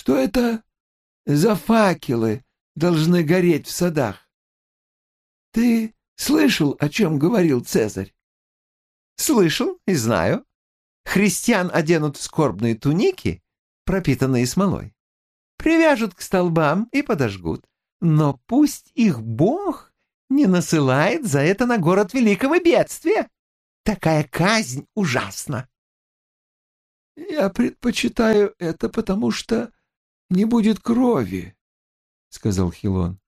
что это за факелы должны гореть в садах. Ты слышал, о чем говорил Цезарь? Слышал и знаю. Христиан оденут в скорбные туники, пропитанные смолой. Привяжут к столбам и подожгут. Но пусть их Бог не насылает за это на город великого бедствия. Такая казнь ужасна. Я предпочитаю это, потому что не будет крови, — сказал Хилон.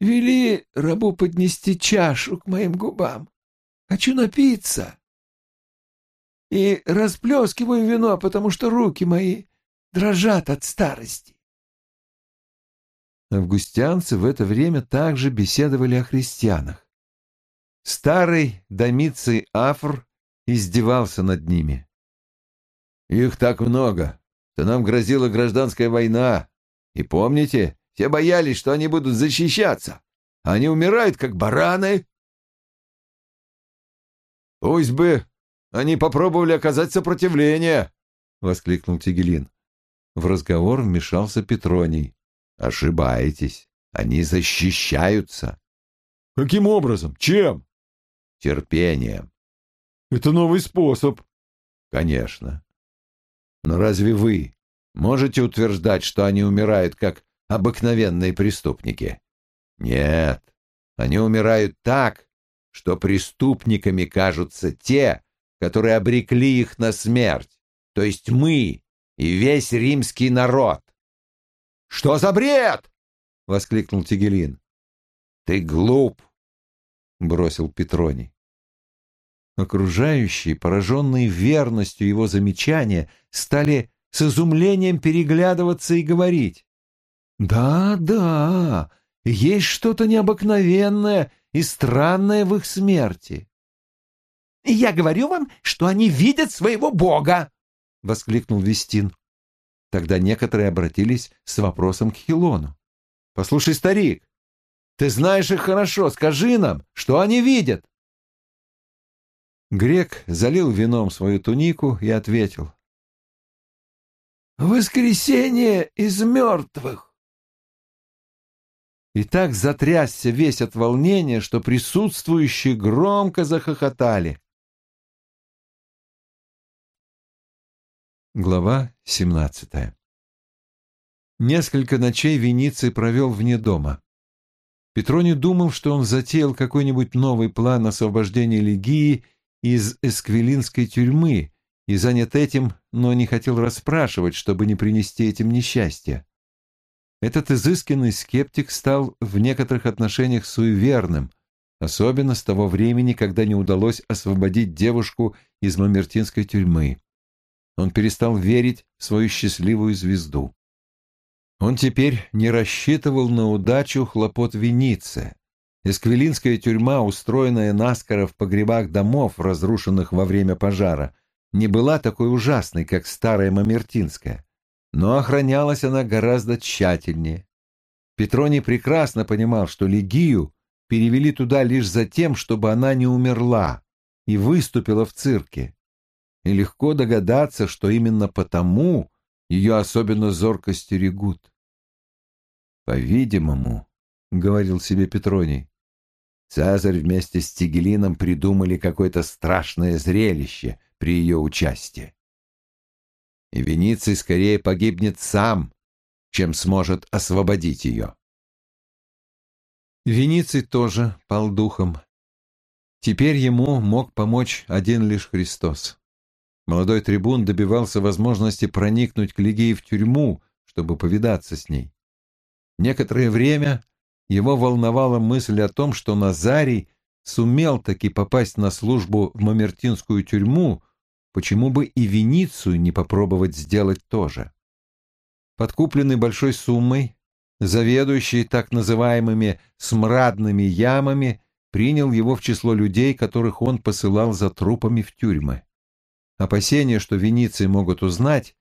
Вели рабу поднести чашу к моим губам. Хочу напиться. И расплескиваю вино, потому что руки мои дрожат от старости. Августянцы в это время также беседовали о христианах. Старый домицей Афр издевался над ними. «Их так много, что нам грозила гражданская война. И помните, все боялись, что они будут защищаться. Они умирают, как бараны». «Пусть бы они попробовали оказать сопротивление!» — воскликнул Тигелин. В разговор вмешался Петроний. «Ошибаетесь. Они защищаются». «Каким образом? Чем?» «Терпением». «Это новый способ». «Конечно. Но разве вы можете утверждать, что они умирают как обыкновенные преступники? Нет. Они умирают так, что преступниками кажутся те, которые обрекли их на смерть, то есть мы и весь римский народ. «Что за бред?» — воскликнул Тигелин. «Ты глуп!» — бросил Петроний. Окружающие, пораженные верностью его замечания, стали с изумлением переглядываться и говорить. «Да, да, есть что-то необыкновенное и странное в их смерти. «Я говорю вам, что они видят своего бога!» — воскликнул Вестин. Тогда некоторые обратились с вопросом к Хилону. «Послушай, старик, ты знаешь их хорошо, скажи нам, что они видят!» Грек залил вином свою тунику и ответил. «Воскресение из мертвых!» И так затрясся весь от волнения, что присутствующие громко захохотали. Глава 17 Несколько ночей Вениций провел вне дома. Петроний думал, что он затеял какой-нибудь новый план освобождения Легии из эсквилинской тюрьмы и занят этим, но не хотел расспрашивать, чтобы не принести этим несчастья. Этот изысканный скептик стал в некоторых отношениях суеверным, особенно с того времени, когда не удалось освободить девушку из мамертинской тюрьмы. Он перестал верить в свою счастливую звезду. Он теперь не рассчитывал на удачу хлопот Веницы. Эсквилинская тюрьма, устроенная наскоро в погребах домов, разрушенных во время пожара, не была такой ужасной, как старая Мамертинская, но охранялась она гораздо тщательнее. Петроний прекрасно понимал, что Легию перевели туда лишь за тем, чтобы она не умерла и выступила в цирке и легко догадаться, что именно потому ее особенно зорко стерегут. «По-видимому», — говорил себе Петроний, — «Цезарь вместе с Тигелином придумали какое-то страшное зрелище при ее участии. И Вениций скорее погибнет сам, чем сможет освободить ее». Вениций тоже пал духом. Теперь ему мог помочь один лишь Христос. Молодой трибун добивался возможности проникнуть к Лигии в тюрьму, чтобы повидаться с ней. Некоторое время его волновала мысль о том, что Назарий сумел таки попасть на службу в Мамертинскую тюрьму, почему бы и Веницию не попробовать сделать то же. Подкупленный большой суммой, заведующий так называемыми «смрадными ямами», принял его в число людей, которых он посылал за трупами в тюрьмы. Опасение, что Венеции могут узнать,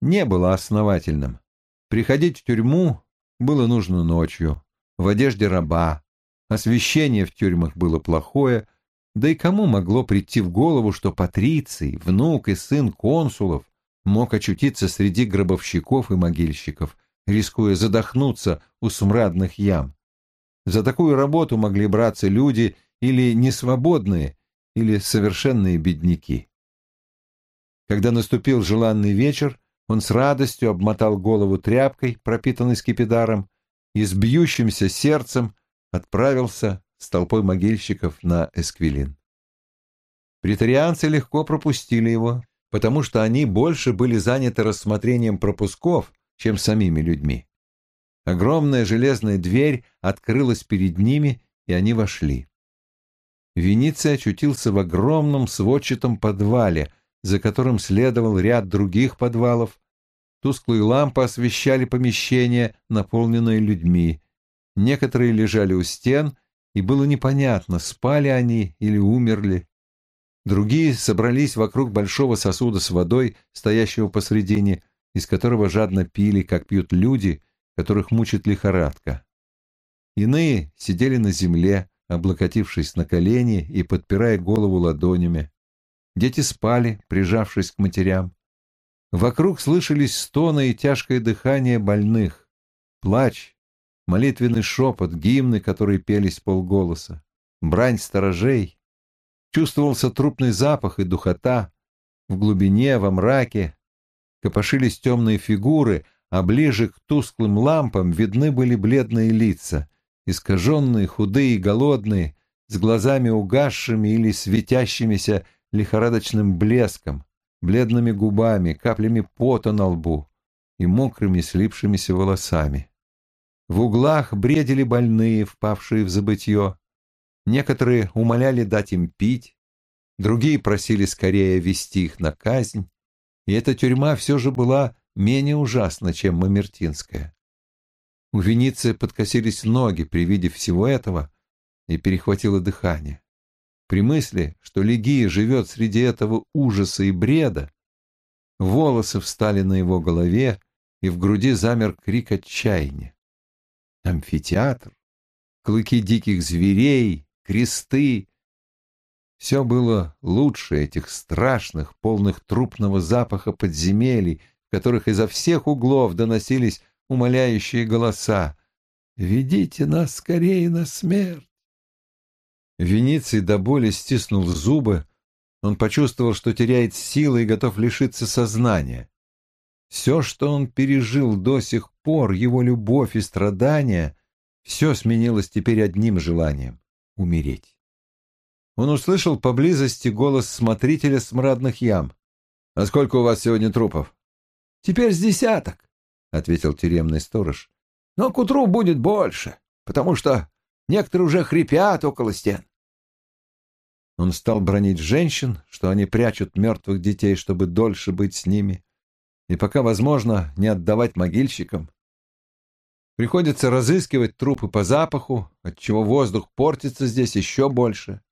не было основательным. Приходить в тюрьму было нужно ночью, в одежде раба. Освещение в тюрьмах было плохое, да и кому могло прийти в голову, что Патриций, внук и сын консулов, мог очутиться среди гробовщиков и могильщиков, рискуя задохнуться у смрадных ям. За такую работу могли браться люди или несвободные, или совершенные бедняки. Когда наступил желанный вечер, он с радостью обмотал голову тряпкой, пропитанной скипидаром, и с бьющимся сердцем отправился с толпой могильщиков на Эсквилин. Притарианцы легко пропустили его, потому что они больше были заняты рассмотрением пропусков, чем самими людьми. Огромная железная дверь открылась перед ними, и они вошли. Венеция очутился в огромном сводчатом подвале, за которым следовал ряд других подвалов. Тусклые лампы освещали помещение, наполненное людьми. Некоторые лежали у стен, и было непонятно, спали они или умерли. Другие собрались вокруг большого сосуда с водой, стоящего посредине, из которого жадно пили, как пьют люди, которых мучит лихорадка. Иные сидели на земле, облокотившись на колени и подпирая голову ладонями. Дети спали, прижавшись к матерям. Вокруг слышались стоны и тяжкое дыхание больных, плач, молитвенный шепот, гимны, которые пелись полголоса, брань сторожей. Чувствовался трупный запах и духота. В глубине, во мраке копошились темные фигуры, а ближе к тусклым лампам видны были бледные лица, искаженные, худые и голодные, с глазами угасшими или светящимися лихорадочным блеском, бледными губами, каплями пота на лбу и мокрыми слипшимися волосами. В углах бредили больные, впавшие в забытье. Некоторые умоляли дать им пить, другие просили скорее вести их на казнь, и эта тюрьма все же была менее ужасна, чем Мамертинская. У Вениции подкосились ноги при виде всего этого и перехватило дыхание. При мысли, что Легия живет среди этого ужаса и бреда, волосы встали на его голове, и в груди замер крик отчаяния. Амфитеатр, клыки диких зверей, кресты — все было лучше этих страшных, полных трупного запаха подземелий, в которых изо всех углов доносились умоляющие голоса. «Ведите нас скорее на смерть!» Вениций до боли стиснул зубы. Он почувствовал, что теряет силы и готов лишиться сознания. Все, что он пережил до сих пор, его любовь и страдания, все сменилось теперь одним желанием — умереть. Он услышал поблизости голос смотрителя смрадных ям. «А сколько у вас сегодня трупов?» «Теперь с десяток», — ответил тюремный сторож. — Но к утру будет больше, потому что некоторые уже хрипят около стен. Он стал бронить женщин, что они прячут мертвых детей, чтобы дольше быть с ними, и пока возможно не отдавать могильщикам. Приходится разыскивать трупы по запаху, отчего воздух портится здесь еще больше.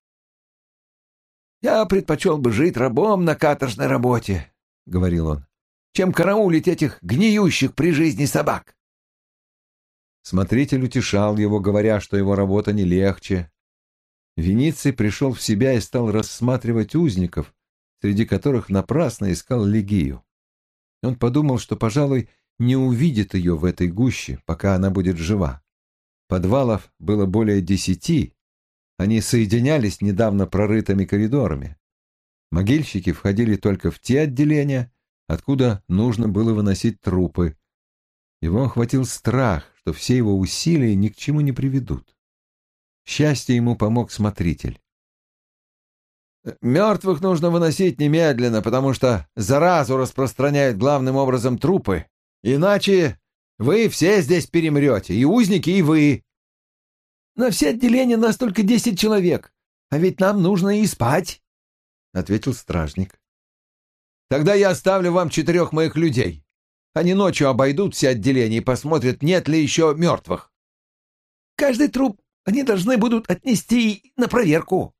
«Я предпочел бы жить рабом на каторжной работе», — говорил он чем караулить этих гниющих при жизни собак. Смотритель утешал его, говоря, что его работа не легче. Вениций пришел в себя и стал рассматривать узников, среди которых напрасно искал Легию. Он подумал, что, пожалуй, не увидит ее в этой гуще, пока она будет жива. Подвалов было более десяти, они соединялись недавно прорытыми коридорами. Могильщики входили только в те отделения, откуда нужно было выносить трупы. Его охватил страх, что все его усилия ни к чему не приведут. Счастье ему помог смотритель. «Мертвых нужно выносить немедленно, потому что заразу распространяют главным образом трупы. Иначе вы все здесь перемрете, и узники, и вы». «На все отделения нас только десять человек, а ведь нам нужно и спать», — ответил стражник. Тогда я оставлю вам четырех моих людей. Они ночью обойдут все отделения и посмотрят, нет ли еще мертвых. Каждый труп они должны будут отнести на проверку.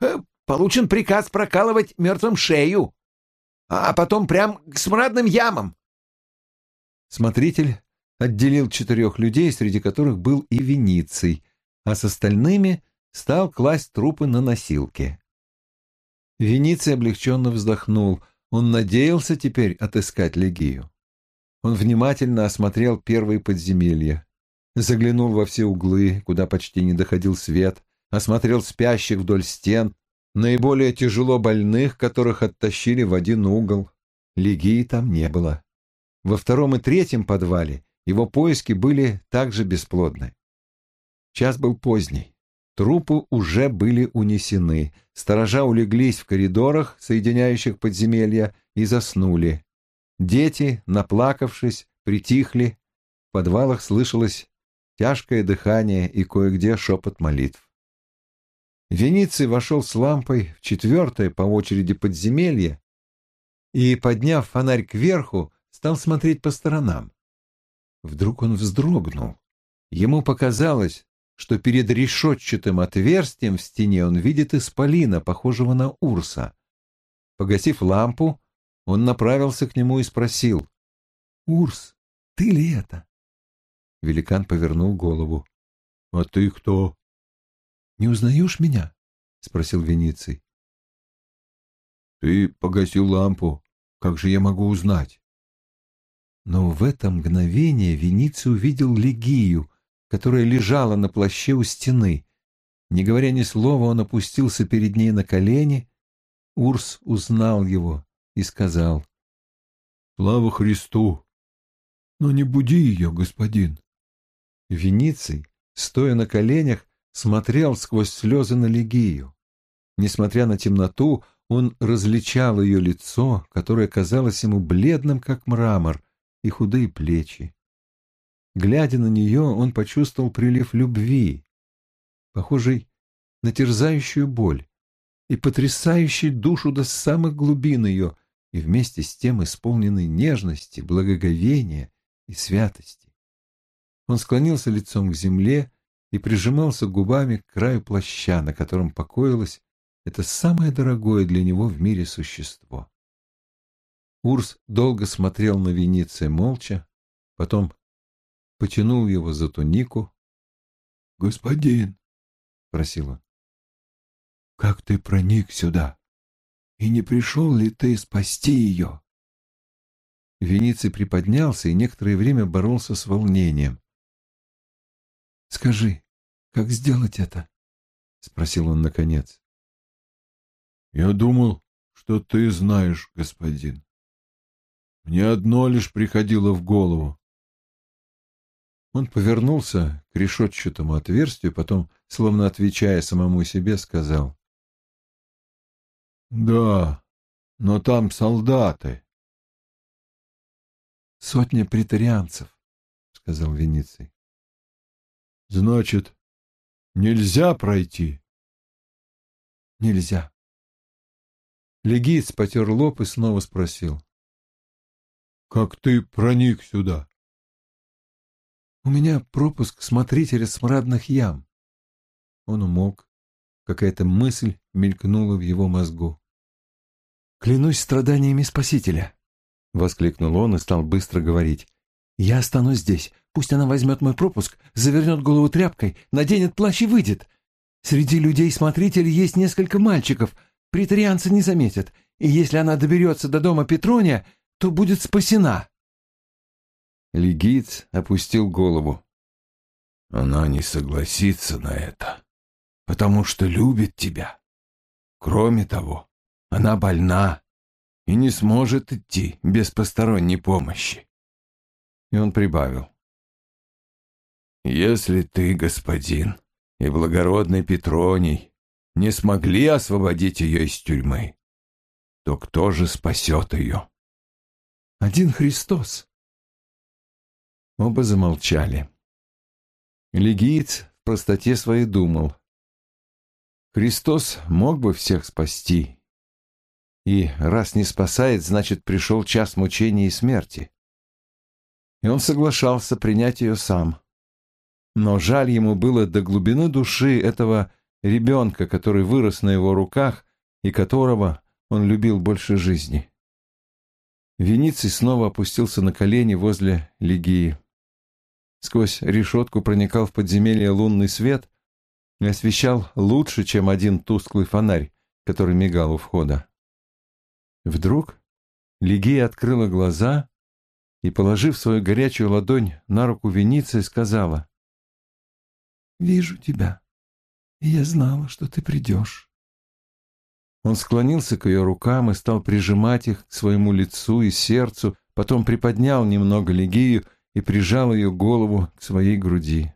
Э, получен приказ прокалывать мертвым шею, а потом прям к смрадным ямам. Смотритель отделил четырех людей, среди которых был и Вениций, а с остальными стал класть трупы на носилки. Вениций облегченно вздохнул — он надеялся теперь отыскать Легию. Он внимательно осмотрел первые подземелья, заглянул во все углы, куда почти не доходил свет, осмотрел спящих вдоль стен, наиболее тяжело больных, которых оттащили в один угол. Легии там не было. Во втором и третьем подвале его поиски были также бесплодны. Час был поздний. Трупы уже были унесены. Сторожа улеглись в коридорах, соединяющих подземелья, и заснули. Дети, наплакавшись, притихли. В подвалах слышалось тяжкое дыхание и кое-где шепот молитв. Вениций вошел с лампой в четвертое по очереди подземелье и, подняв фонарь кверху, стал смотреть по сторонам. Вдруг он вздрогнул. Ему показалось, что перед решетчатым отверстием в стене он видит исполина, похожего на Урса. Погасив лампу, он направился к нему и спросил. «Урс, ты ли это?» Великан повернул голову. «А ты кто?» «Не узнаешь меня?» — спросил Вениций. «Ты погасил лампу. Как же я могу узнать?» Но в это мгновение Вениций увидел Легию, которая лежала на плаще у стены. Не говоря ни слова, он опустился перед ней на колени. Урс узнал его и сказал, «Слава Христу! Но не буди ее, господин!» Вениций, стоя на коленях, смотрел сквозь слезы на Легию. Несмотря на темноту, он различал ее лицо, которое казалось ему бледным, как мрамор, и худые плечи. Глядя на нее, он почувствовал прилив любви, похожий на терзающую боль и потрясающий душу до самых глубин ее, и вместе с тем исполненный нежности, благоговения и святости. Он склонился лицом к земле и прижимался губами к краю плаща, на котором покоилось это самое дорогое для него в мире существо. Урс долго смотрел на Вениция молча, потом потянул его за тунику. — Господин, — спросил он, — как ты проник сюда? И не пришел ли ты спасти ее? Вениций приподнялся и некоторое время боролся с волнением. — Скажи, как сделать это? — спросил он наконец. — Я думал, что ты знаешь, господин. Мне одно лишь приходило в голову. Он повернулся к решетчатому отверстию, потом, словно отвечая самому себе, сказал. «Да, но там солдаты». «Сотня претарианцев», — сказал Вениций. «Значит, нельзя пройти?» «Нельзя». Легиц потер лоб и снова спросил. Как ты проник сюда? У меня пропуск смотрителя смрадных ям. Он умолк. Какая-то мысль мелькнула в его мозгу. «Клянусь страданиями Спасителя!» — воскликнул он и стал быстро говорить. «Я останусь здесь. Пусть она возьмет мой пропуск, завернет голову тряпкой, наденет плащ и выйдет. Среди людей-смотрителей есть несколько мальчиков. Притарианцы не заметят. И если она доберется до дома Петрония, то будет спасена. Легиц опустил голову. Она не согласится на это, потому что любит тебя. Кроме того, она больна и не сможет идти без посторонней помощи. И он прибавил. Если ты, господин, и благородный Петроний не смогли освободить ее из тюрьмы, то кто же спасет ее? Один Христос. Оба замолчали. Легиец в простоте своей думал. Христос мог бы всех спасти. И раз не спасает, значит, пришел час мучения и смерти. И он соглашался принять ее сам. Но жаль ему было до глубины души этого ребенка, который вырос на его руках и которого он любил больше жизни. Вениций снова опустился на колени возле Лигии. Сквозь решетку проникал в подземелье лунный свет и освещал лучше, чем один тусклый фонарь, который мигал у входа. Вдруг Лигия открыла глаза и, положив свою горячую ладонь на руку Вениции, сказала. «Вижу тебя, и я знала, что ты придешь». Он склонился к ее рукам и стал прижимать их к своему лицу и сердцу, потом приподнял немного Лигию и прижал ее голову к своей груди.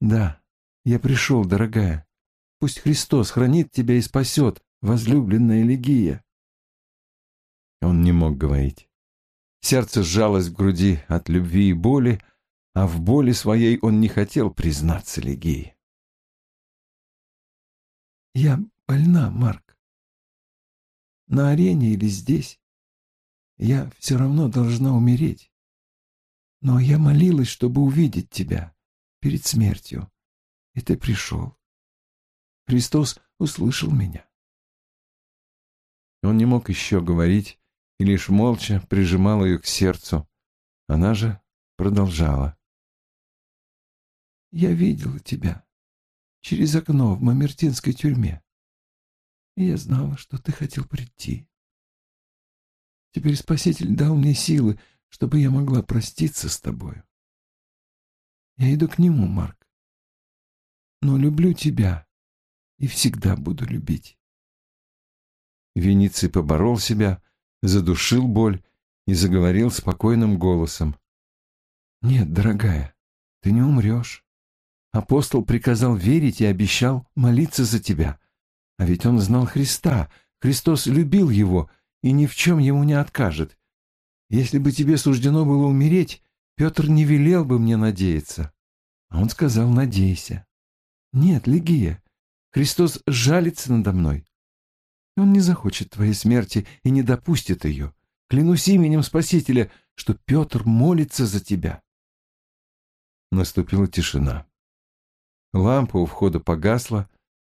«Да, я пришел, дорогая. Пусть Христос хранит тебя и спасет, возлюбленная Лигия». Он не мог говорить. Сердце сжалось в груди от любви и боли, а в боли своей он не хотел признаться Лигии. «Я больна, Марк. На арене или здесь. Я все равно должна умереть. Но я молилась, чтобы увидеть тебя перед смертью, и ты пришел. Христос услышал меня». Он не мог еще говорить, и лишь молча прижимал ее к сердцу. Она же продолжала. «Я видела тебя через окно в Мамертинской тюрьме, и я знала, что ты хотел прийти. Теперь Спаситель дал мне силы, чтобы я могла проститься с тобою. Я иду к Нему, Марк, но люблю тебя и всегда буду любить». Вениций поборол себя, задушил боль и заговорил спокойным голосом. «Нет, дорогая, ты не умрешь. Апостол приказал верить и обещал молиться за тебя. А ведь он знал Христа, Христос любил его и ни в чем ему не откажет. Если бы тебе суждено было умереть, Петр не велел бы мне надеяться. А он сказал, надейся. Нет, Легия, Христос жалится надо мной. Он не захочет твоей смерти и не допустит ее. Клянусь именем Спасителя, что Петр молится за тебя. Наступила тишина. Лампа у входа погасла,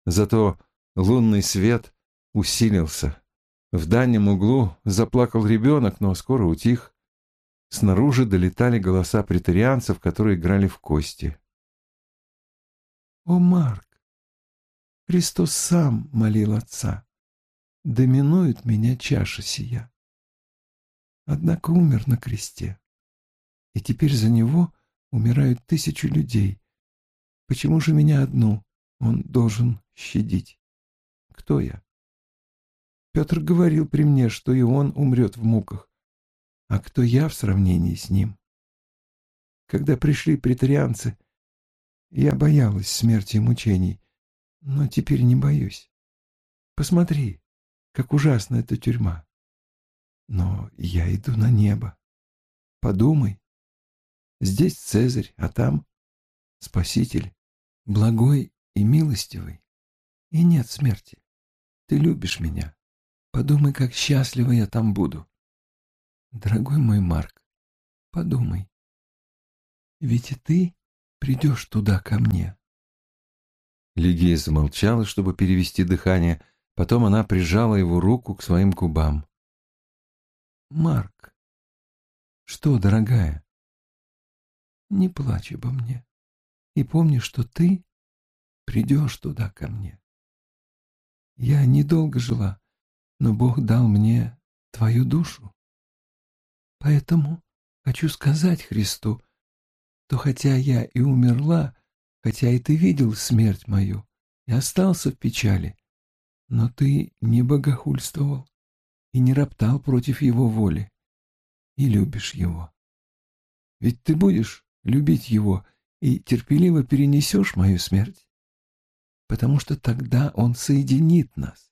зато лунный свет усилился. В дальнем углу заплакал ребенок, но скоро утих. Снаружи долетали голоса претарианцев, которые играли в кости. «О, Марк! Христос сам молил Отца доминует меня чаша сия. Однако умер на кресте, и теперь за него умирают тысячи людей. Почему же меня одну он должен щадить? Кто я? Петр говорил при мне, что и он умрет в муках. А кто я в сравнении с ним? Когда пришли претарианцы, я боялась смерти и мучений, но теперь не боюсь. Посмотри, как ужасна эта тюрьма. Но я иду на небо. Подумай. Здесь Цезарь, а там Спаситель, благой и милостивый. И нет смерти. Ты любишь меня. Подумай, как счастлива я там буду. Дорогой мой Марк, подумай. Ведь и ты придешь туда ко мне. Лигия замолчала, чтобы перевести дыхание, Потом она прижала его руку к своим губам. «Марк, что, дорогая, не плачь обо мне и помни, что ты придешь туда ко мне. Я недолго жила, но Бог дал мне твою душу. Поэтому хочу сказать Христу, то хотя я и умерла, хотя и ты видел смерть мою и остался в печали, но ты не богохульствовал и не роптал против его воли, и любишь его. Ведь ты будешь любить его и терпеливо перенесешь мою смерть, потому что тогда он соединит нас,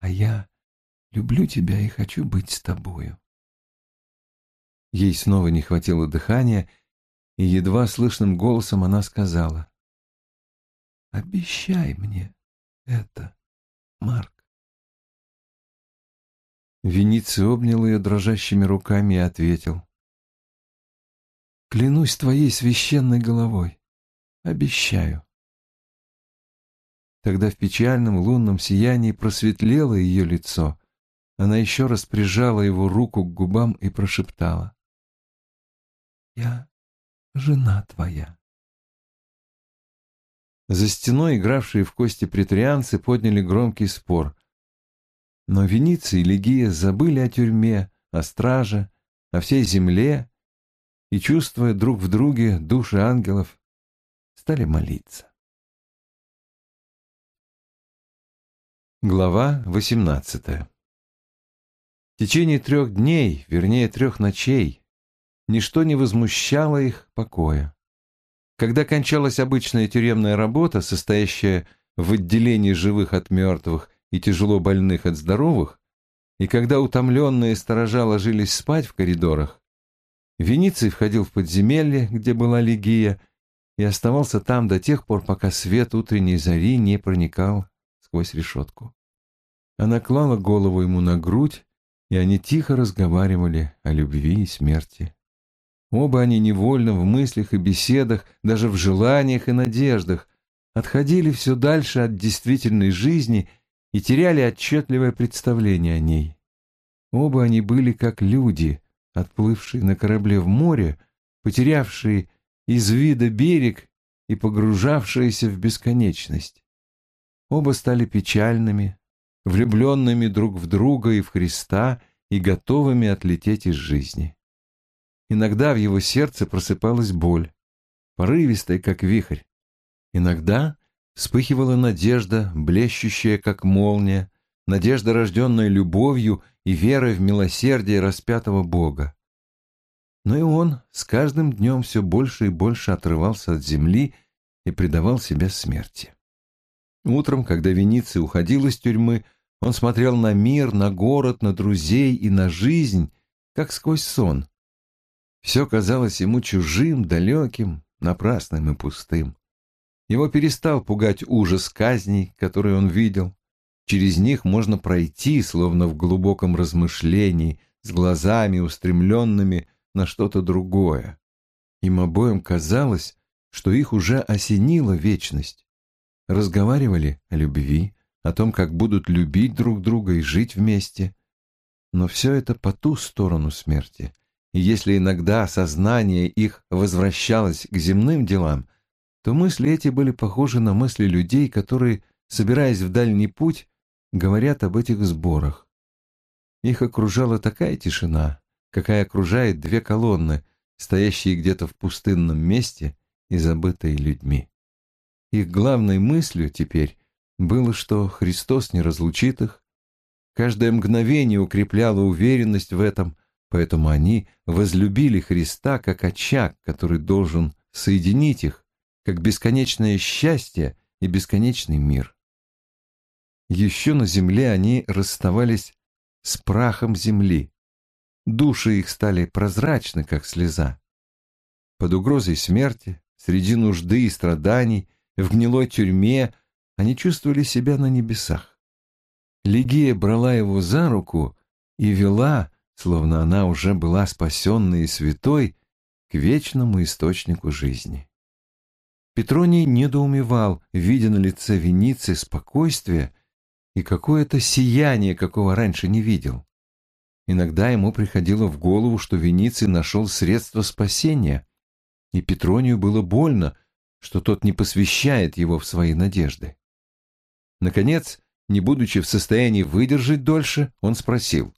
а я люблю тебя и хочу быть с тобою. Ей снова не хватило дыхания, и едва слышным голосом она сказала, «Обещай мне это». Марк. Вениций обнял ее дрожащими руками и ответил. «Клянусь твоей священной головой. Обещаю». Тогда в печальном лунном сиянии просветлело ее лицо. Она еще раз прижала его руку к губам и прошептала. «Я жена твоя». За стеной игравшие в кости претарианцы подняли громкий спор. Но Вениция и Легия забыли о тюрьме, о страже, о всей земле и, чувствуя друг в друге души ангелов, стали молиться. Глава 18 В течение трех дней, вернее трех ночей, ничто не возмущало их покоя. Когда кончалась обычная тюремная работа, состоящая в отделении живых от мертвых и тяжело больных от здоровых, и когда утомленные сторожа ложились спать в коридорах, Вениций входил в подземелье, где была Лигия, и оставался там до тех пор, пока свет утренней зари не проникал сквозь решетку. Она клала голову ему на грудь, и они тихо разговаривали о любви и смерти. Оба они невольно в мыслях и беседах, даже в желаниях и надеждах, отходили все дальше от действительной жизни и теряли отчетливое представление о ней. Оба они были как люди, отплывшие на корабле в море, потерявшие из вида берег и погружавшиеся в бесконечность. Оба стали печальными, влюбленными друг в друга и в Христа и готовыми отлететь из жизни. Иногда в его сердце просыпалась боль, порывистая, как вихрь. Иногда вспыхивала надежда, блещущая, как молния, надежда, рожденная любовью и верой в милосердие распятого Бога. Но и он с каждым днем все больше и больше отрывался от земли и предавал себя смерти. Утром, когда Вениций уходил из тюрьмы, он смотрел на мир, на город, на друзей и на жизнь, как сквозь сон. Все казалось ему чужим, далеким, напрасным и пустым. Его перестал пугать ужас казней, которые он видел. Через них можно пройти, словно в глубоком размышлении, с глазами, устремленными на что-то другое. Им обоим казалось, что их уже осенила вечность. Разговаривали о любви, о том, как будут любить друг друга и жить вместе. Но все это по ту сторону смерти. И если иногда сознание их возвращалось к земным делам, то мысли эти были похожи на мысли людей, которые, собираясь в дальний путь, говорят об этих сборах. Их окружала такая тишина, какая окружает две колонны, стоящие где-то в пустынном месте и забытые людьми. Их главной мыслью теперь было, что Христос не разлучит их. Каждое мгновение укрепляло уверенность в этом, поэтому они возлюбили Христа как очаг, который должен соединить их, как бесконечное счастье и бесконечный мир. Еще на земле они расставались с прахом земли. Души их стали прозрачны, как слеза. Под угрозой смерти, среди нужды и страданий, в гнилой тюрьме они чувствовали себя на небесах. Лигия брала его за руку и вела, словно она уже была спасенной и святой, к вечному источнику жизни. Петроний недоумевал, видя на лице Веницы спокойствие и какое-то сияние, какого раньше не видел. Иногда ему приходило в голову, что Вениций нашел средство спасения, и Петронию было больно, что тот не посвящает его в свои надежды. Наконец, не будучи в состоянии выдержать дольше, он спросил.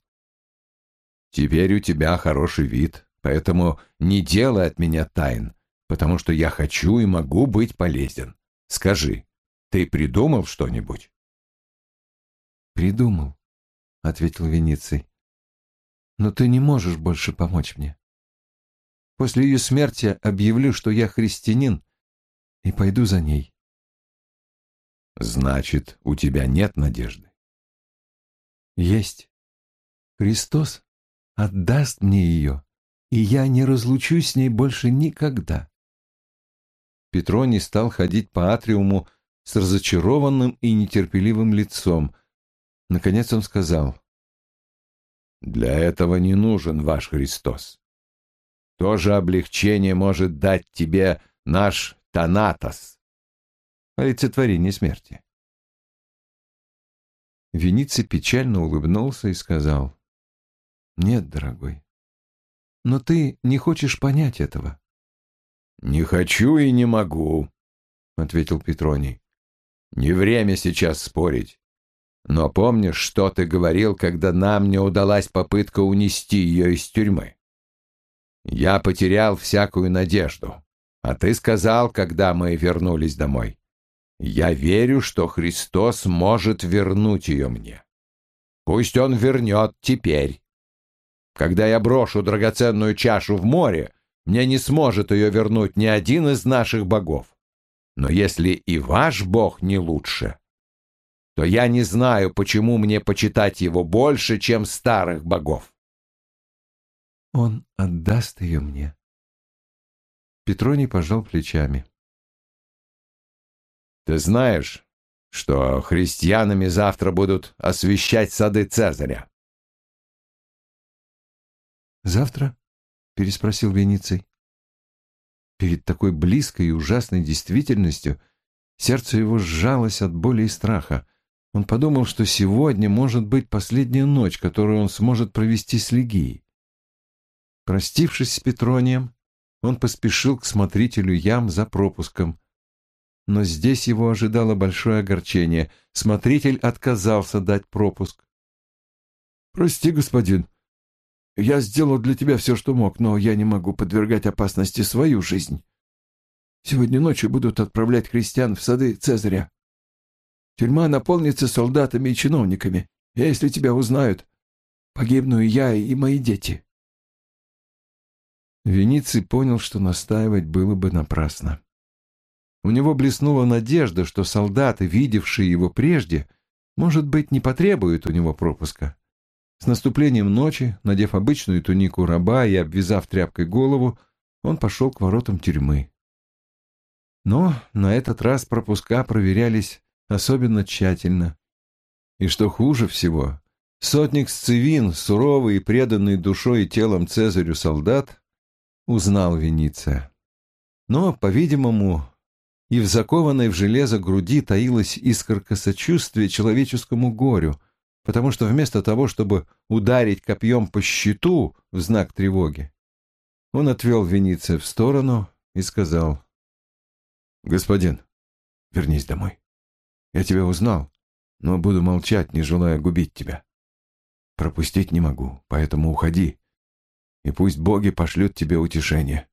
«Теперь у тебя хороший вид, поэтому не делай от меня тайн потому что я хочу и могу быть полезен. Скажи, ты придумал что-нибудь?» «Придумал», — ответил Вениций. «Но ты не можешь больше помочь мне. После ее смерти объявлю, что я христианин, и пойду за ней». «Значит, у тебя нет надежды?» «Есть. Христос отдаст мне ее, и я не разлучусь с ней больше никогда. Петроний стал ходить по атриуму с разочарованным и нетерпеливым лицом. Наконец он сказал, «Для этого не нужен ваш Христос. То же облегчение может дать тебе наш Танатос, олицетворение смерти». Вениций печально улыбнулся и сказал, «Нет, дорогой, но ты не хочешь понять этого. «Не хочу и не могу», — ответил Петроний. «Не время сейчас спорить. Но помнишь, что ты говорил, когда нам не удалась попытка унести ее из тюрьмы? Я потерял всякую надежду. А ты сказал, когда мы вернулись домой. Я верю, что Христос может вернуть ее мне. Пусть Он вернет теперь. Когда я брошу драгоценную чашу в море, мне не сможет ее вернуть ни один из наших богов. Но если и ваш бог не лучше, то я не знаю, почему мне почитать его больше, чем старых богов. Он отдаст ее мне. Петроний пожал плечами. Ты знаешь, что христианами завтра будут освещать сады Цезаря? Завтра? переспросил Вениций. Перед такой близкой и ужасной действительностью сердце его сжалось от боли и страха. Он подумал, что сегодня может быть последняя ночь, которую он сможет провести с Легией. Простившись с Петронием, он поспешил к смотрителю ям за пропуском. Но здесь его ожидало большое огорчение. Смотритель отказался дать пропуск. «Прости, господин, я сделал для тебя все, что мог, но я не могу подвергать опасности свою жизнь. Сегодня ночью будут отправлять христиан в сады Цезаря. Тюрьма наполнится солдатами и чиновниками. И если тебя узнают, погибну и я, и мои дети». Вениций понял, что настаивать было бы напрасно. У него блеснула надежда, что солдаты, видевшие его прежде, может быть, не потребуют у него пропуска. С наступлением ночи, надев обычную тунику раба и обвязав тряпкой голову, он пошел к воротам тюрьмы. Но на этот раз пропуска проверялись особенно тщательно. И что хуже всего, сотник Сцевин, суровый и преданный душой и телом Цезарю солдат, узнал Вениция. Но, по-видимому, и в закованной в железо груди таилась искорка сочувствия человеческому горю, потому что вместо того, чтобы ударить копьем по щиту в знак тревоги, он отвел Вениция в сторону и сказал, «Господин, вернись домой. Я тебя узнал, но буду молчать, не желая губить тебя. Пропустить не могу, поэтому уходи и пусть боги пошлют тебе утешение.